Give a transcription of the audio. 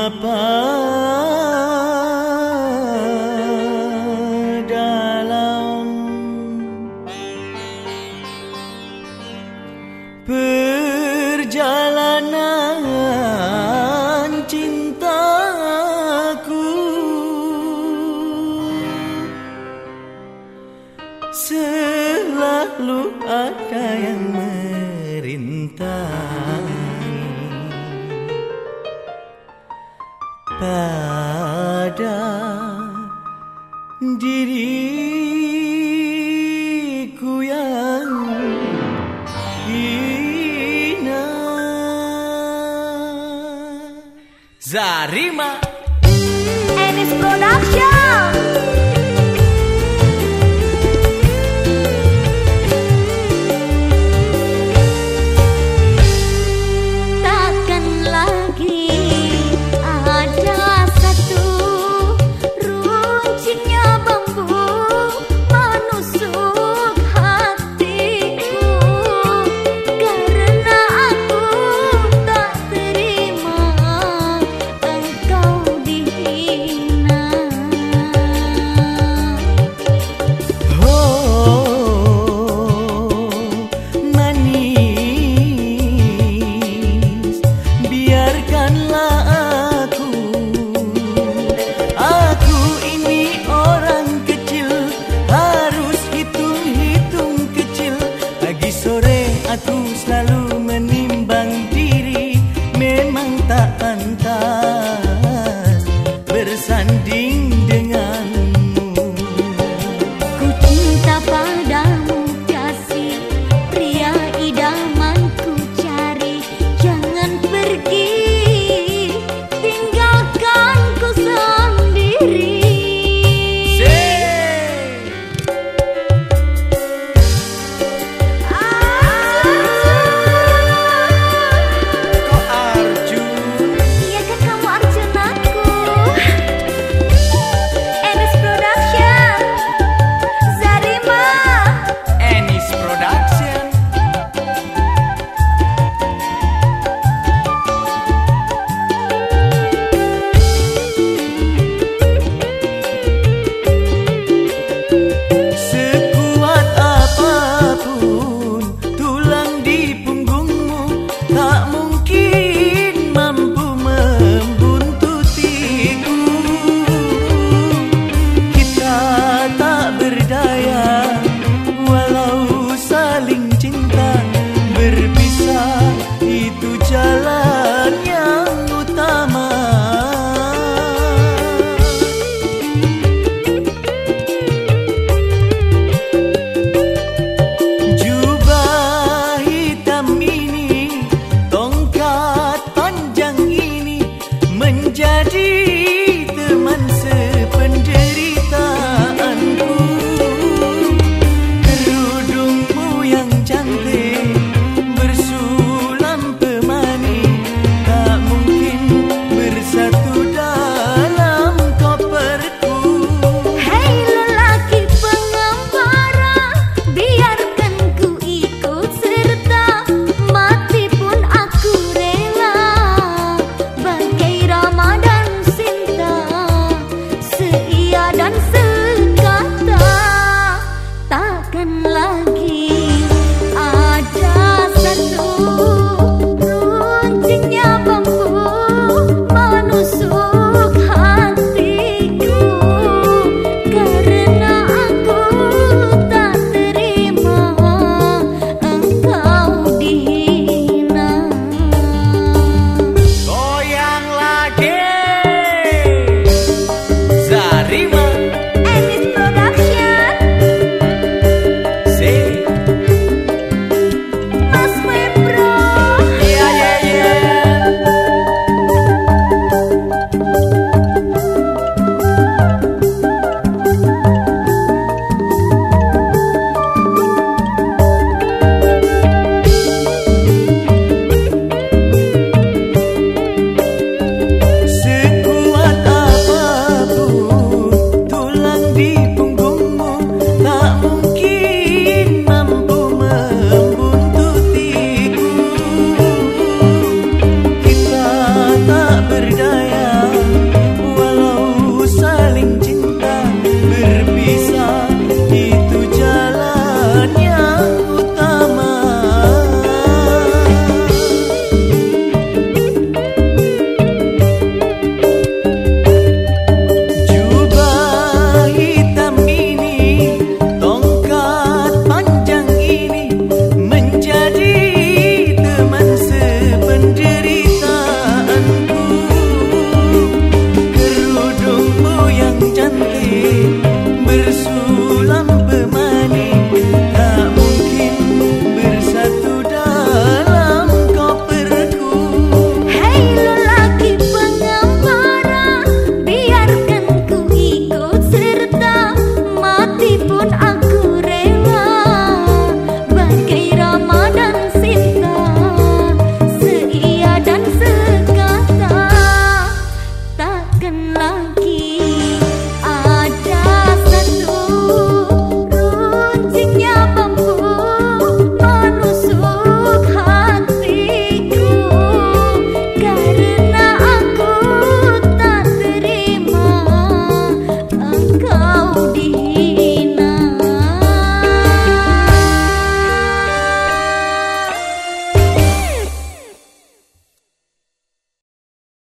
apa dalam perjalanan cintaku selalu ada yang merintah Zarima menjadi